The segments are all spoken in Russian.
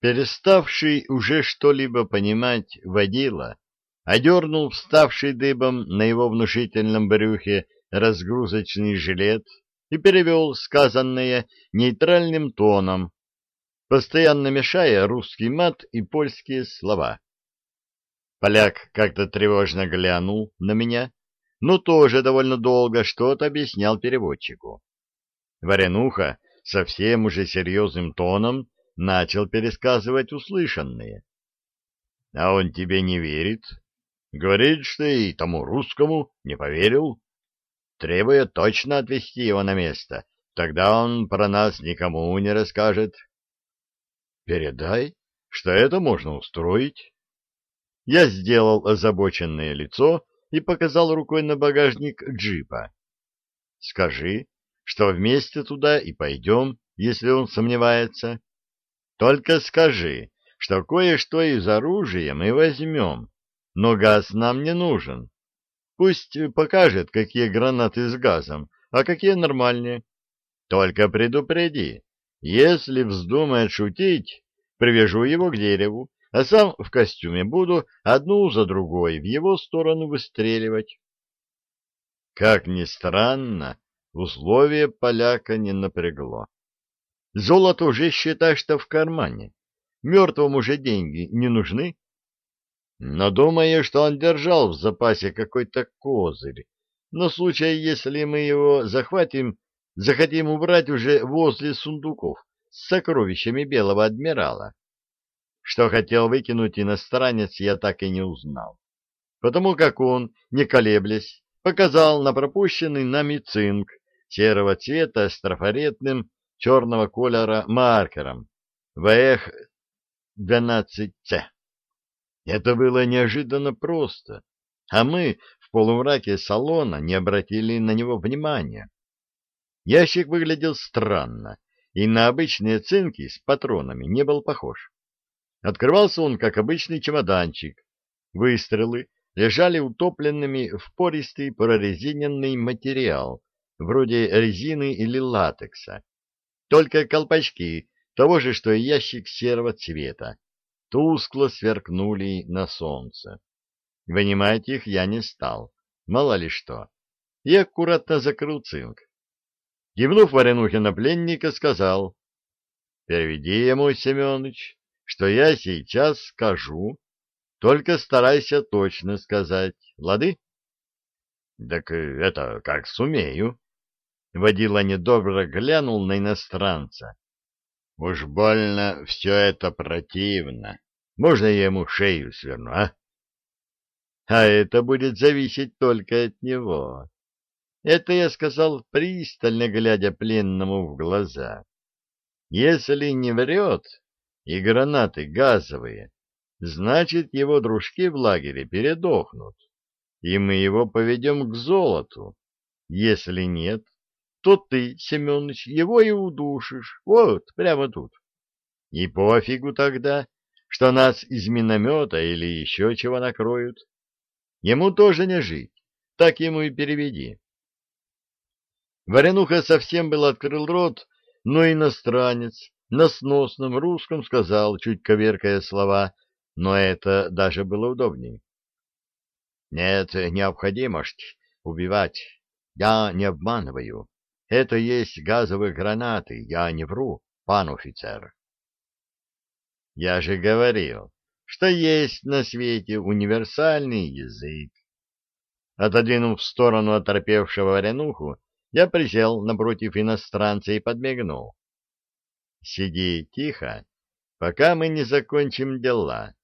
Переставший уже что-либо понимать водила, одернул вставший дыбом на его внушительном брюхе разгрузочный жилет и перевел сказанное нейтральным тоном, постоянно мешая русский мат и польские слова. Поляк как-то тревожно глянул на меня, но тоже довольно долго что-то объяснял переводчику. Варенуха совсем уже серьезным тоном начал пересказывать услышанное. — А он тебе не верит? Говорит, что и тому русскому не поверил. Требует точно отвезти его на место, тогда он про нас никому не расскажет. — Передай, что это можно устроить. Я сделал озабоченное лицо и показал рукой на багажник джипа. — Скажи, что вместе туда и пойдем, если он сомневается. Только скажи, что кое-что из оружия мы возьмем, но газ нам не нужен. Пусть покажет, какие гранаты с газом, а какие нормальные. Только предупреди, если вздумает шутить, привяжу его к дереву, а сам в костюме буду одну за другой в его сторону выстреливать. Как ни странно, Условие поляка не напрягло. Золото уже считай, что в кармане. Мертвому же деньги не нужны. Но думаю, что он держал в запасе какой-то козырь. На случай, если мы его захватим, захотим убрать уже возле сундуков с сокровищами белого адмирала. Что хотел выкинуть иностранец, я так и не узнал. Потому как он, не колеблясь, показал на пропущенный нами цинк серого цвета с трафаретным черного колера маркером ВХ-12С. Это было неожиданно просто, а мы в полумраке салона не обратили на него внимания. Ящик выглядел странно и на обычные цинки с патронами не был похож. Открывался он, как обычный чемоданчик. Выстрелы лежали утопленными в пористый прорезиненный материал, вроде резины или латекса. Только колпачки того же, что и ящик серого цвета, тускло сверкнули на солнце. Вынимать их я не стал, мало ли что, и аккуратно закрыл цинк. Кивнув Варенухе на пленника, сказал, «Переведи ему, Семенович, что я сейчас скажу, только старайся точно сказать, лады?» «Так это как сумею», Водила недобро глянул на иностранца. Уж больно все это противно. Можно я ему шею сверну, а? А это будет зависеть только от него. Это я сказал, пристально глядя пленному в глаза. Если не врет, и гранаты газовые, значит, его дружки в лагере передохнут, и мы его поведем к золоту. Если нет, то ты, Семенович, его и удушишь. Вот, прямо тут. И пофигу тогда, что нас из миномета или еще чего накроют. Ему тоже не жить. Так ему и переведи. Варенуха совсем был открыл рот, но иностранец на сносном русском сказал, чуть коверкая слова, но это даже было удобнее. Нет необходимости убивать. Я не обманываю. Это есть газовые гранаты, я не вру, пан офицер. Я же говорил, что есть на свете универсальный язык. Отодвинув в сторону оторпевшего варенуху, я присел напротив иностранца и подмигнул. Сиди тихо, пока мы не закончим дела.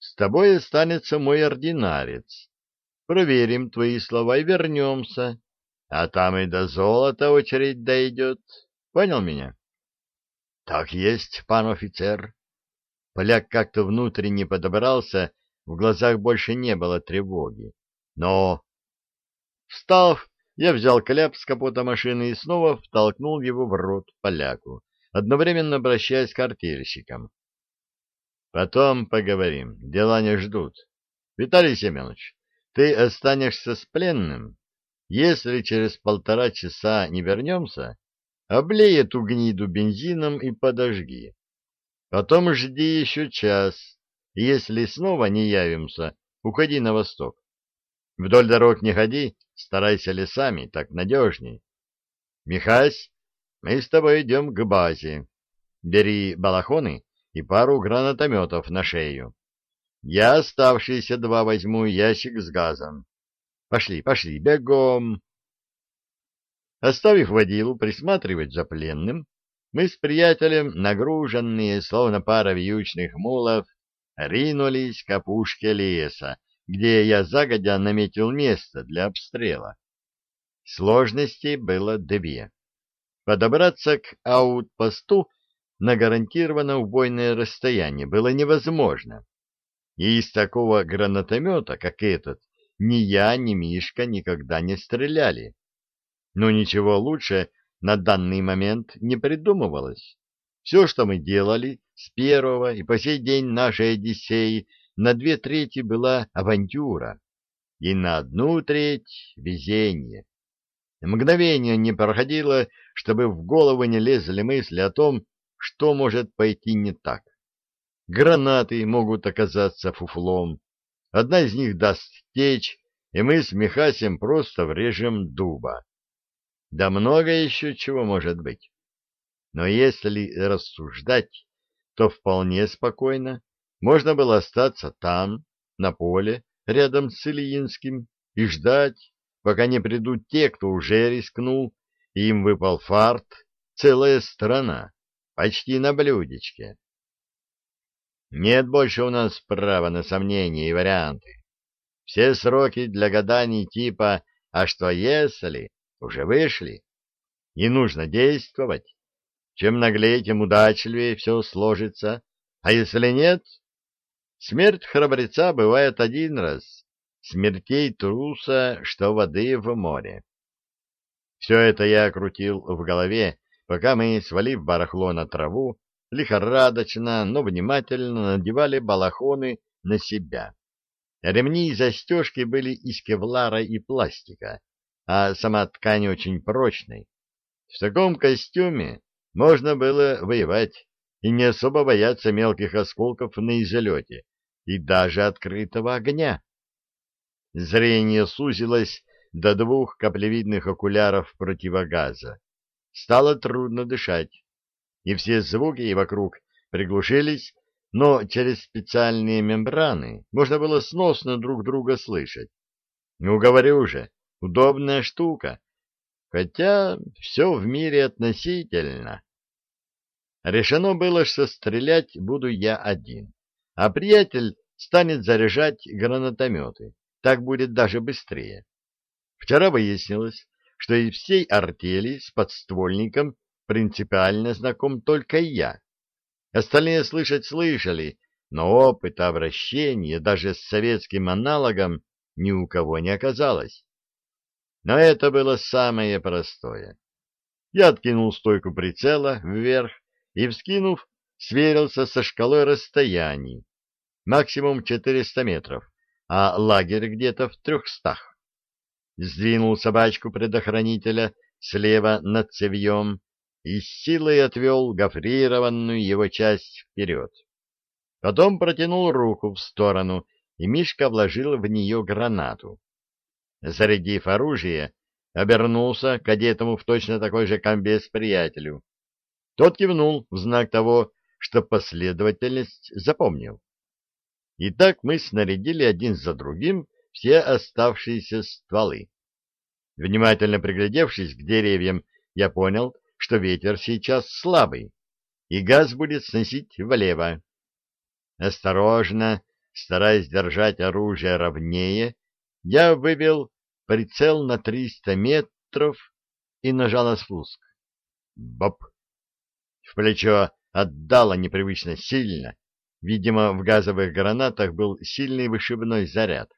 С тобой останется мой ординарец. Проверим твои слова и вернемся а там и до золота очередь дойдет. Понял меня? — Так есть, пан офицер. Поляк как-то внутренне подобрался, в глазах больше не было тревоги. Но... Встав, я взял кляп с капота машины и снова втолкнул его в рот поляку, одновременно обращаясь к артельщикам. Потом поговорим, дела не ждут. Виталий Семенович, ты останешься с пленным, если через полтора часа не вернемся, облей эту гниду бензином и подожги. Потом жди еще час. Если снова не явимся, уходи на восток. Вдоль дорог не ходи, старайся лесами, так надежней. Михась, мы с тобой идем к базе. Бери балахоны и пару гранатометов на шею. Я оставшиеся два возьму ящик с газом. Пошли, пошли, бегом. Оставив водилу присматривать за пленным, мы с приятелем, нагруженные, словно пара вьючных мулов, ринулись к опушке леса, где я загодя наметил место для обстрела. Сложностей было две. Подобраться к аутпосту на гарантированно убойное расстояние было невозможно. И из такого гранатомета, как этот, ни я, ни Мишка никогда не стреляли. Но ничего лучше на данный момент не придумывалось. Все, что мы делали с первого и по сей день нашей Одиссеи, на две трети была авантюра, и на одну треть — везение. Мгновение не проходило, чтобы в голову не лезли мысли о том, что может пойти не так. Гранаты могут оказаться фуфлом, одна из них даст течь, и мы с Михасем просто врежем дуба. Да много еще чего может быть. Но если рассуждать, то вполне спокойно можно было остаться там, на поле, рядом с Ильинским, и ждать, пока не придут те, кто уже рискнул, и им выпал фарт, целая страна, почти на блюдечке. Нет больше у нас права на сомнения и варианты. Все сроки для гаданий типа «а что если?» уже вышли, и нужно действовать. Чем наглее, тем удачливее все сложится, а если нет, смерть храбреца бывает один раз, смертей труса, что воды в море. Все это я крутил в голове, пока мы, свалив барахло на траву, лихорадочно, но внимательно надевали балахоны на себя. Ремни и застежки были из кевлара и пластика, а сама ткань очень прочной. В таком костюме можно было воевать и не особо бояться мелких осколков на излете и даже открытого огня. Зрение сузилось до двух каплевидных окуляров противогаза. Стало трудно дышать, и все звуки вокруг приглушились, но через специальные мембраны можно было сносно друг друга слышать. Ну, говорю же, Удобная штука. Хотя все в мире относительно. Решено было, что стрелять буду я один, а приятель станет заряжать гранатометы. Так будет даже быстрее. Вчера выяснилось, что из всей артели с подствольником принципиально знаком только я. Остальные слышать слышали, но опыта обращения даже с советским аналогом ни у кого не оказалось. Но это было самое простое. Я откинул стойку прицела вверх и, вскинув, сверился со шкалой расстояний. Максимум 400 метров, а лагерь где-то в трехстах. Сдвинул собачку предохранителя слева над цевьем и с силой отвел гофрированную его часть вперед. Потом протянул руку в сторону, и Мишка вложил в нее гранату зарядив оружие, обернулся к одетому в точно такой же комбез приятелю. Тот кивнул в знак того, что последовательность запомнил. И так мы снарядили один за другим все оставшиеся стволы. Внимательно приглядевшись к деревьям, я понял, что ветер сейчас слабый, и газ будет сносить влево. Осторожно, стараясь держать оружие ровнее, я вывел прицел на 300 метров и нажал на спуск. Боп! В плечо отдало непривычно сильно. Видимо, в газовых гранатах был сильный вышибной заряд.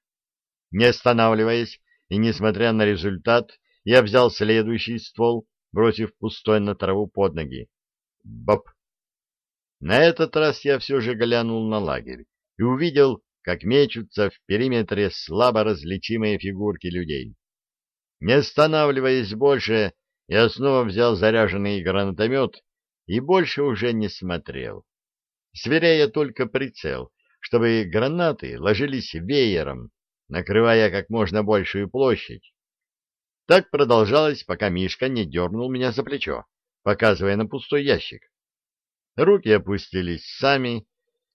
Не останавливаясь и несмотря на результат, я взял следующий ствол, бросив пустой на траву под ноги. Боп! На этот раз я все же глянул на лагерь и увидел как мечутся в периметре слабо различимые фигурки людей. Не останавливаясь больше, я снова взял заряженный гранатомет и больше уже не смотрел. сверяя только прицел, чтобы гранаты ложились веером, накрывая как можно большую площадь. Так продолжалось, пока Мишка не дернул меня за плечо, показывая на пустой ящик. Руки опустились сами,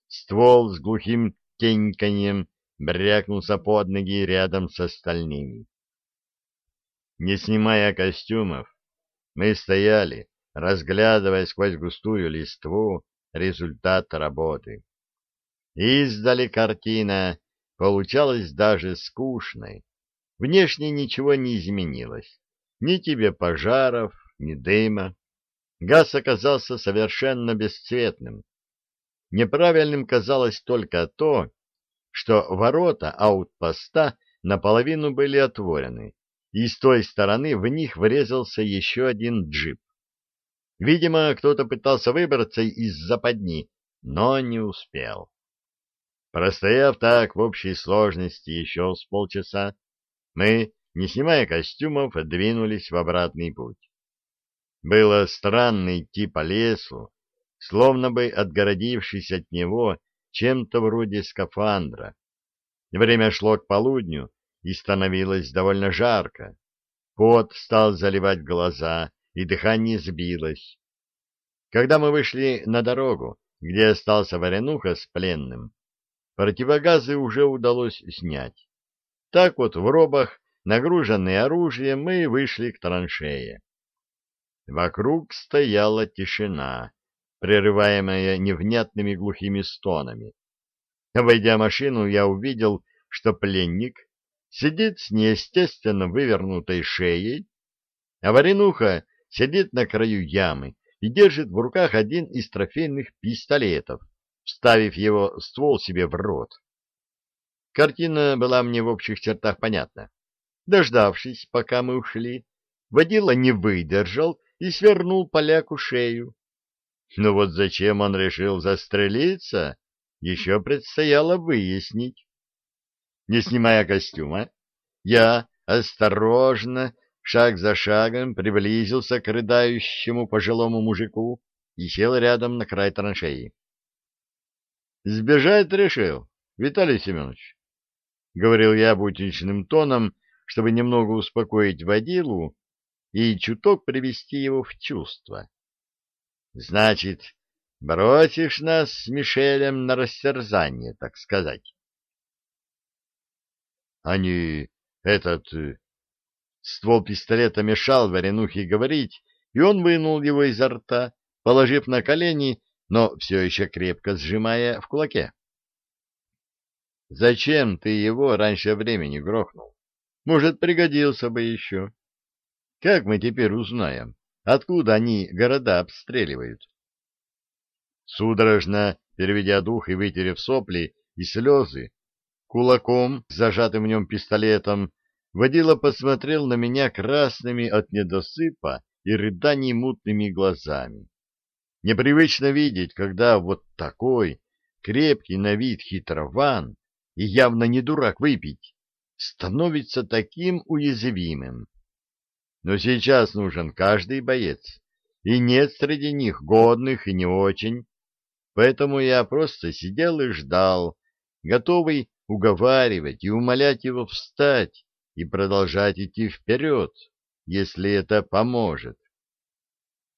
ствол с глухим теньканьем брякнулся под ноги рядом с остальными. Не снимая костюмов, мы стояли, разглядывая сквозь густую листву результат работы. Издали картина получалась даже скучной. Внешне ничего не изменилось. Ни тебе пожаров, ни дыма. Газ оказался совершенно бесцветным. Неправильным казалось только то, что ворота аутпоста наполовину были отворены, и с той стороны в них врезался еще один джип. Видимо, кто-то пытался выбраться из западни, но не успел. Простояв так в общей сложности еще с полчаса, мы, не снимая костюмов, двинулись в обратный путь. Было странно идти по лесу, словно бы отгородившись от него чем-то вроде скафандра. Время шло к полудню, и становилось довольно жарко. Пот стал заливать глаза, и дыхание сбилось. Когда мы вышли на дорогу, где остался Варенуха с пленным, противогазы уже удалось снять. Так вот в робах, нагруженные оружием, мы вышли к траншее. Вокруг стояла тишина, прерываемая невнятными глухими стонами. Войдя машину, я увидел, что пленник сидит с неестественно вывернутой шеей, а Варенуха сидит на краю ямы и держит в руках один из трофейных пистолетов, вставив его ствол себе в рот. Картина была мне в общих чертах понятна. Дождавшись, пока мы ушли, водила не выдержал и свернул поляку шею. Но вот зачем он решил застрелиться, еще предстояло выяснить. Не снимая костюма, я осторожно, шаг за шагом, приблизился к рыдающему пожилому мужику и сел рядом на край траншеи. — Сбежать решил, Виталий Семенович? — говорил я будничным тоном, чтобы немного успокоить водилу и чуток привести его в чувство. — Значит, бросишь нас с Мишелем на растерзание, так сказать? — Они... этот... Э, ствол пистолета мешал Варенухе говорить, и он вынул его изо рта, положив на колени но все еще крепко сжимая в кулаке. «Зачем ты его раньше времени грохнул? Может, пригодился бы еще. Как мы теперь узнаем, откуда они города обстреливают?» Судорожно переведя дух и вытерев сопли и слезы, кулаком, зажатым в нем пистолетом, водила посмотрел на меня красными от недосыпа и рыданий мутными глазами. Непривычно видеть, когда вот такой крепкий на вид хитрован и явно не дурак выпить, становится таким уязвимым. Но сейчас нужен каждый боец, и нет среди них годных и не очень, поэтому я просто сидел и ждал, готовый уговаривать и умолять его встать и продолжать идти вперед, если это поможет.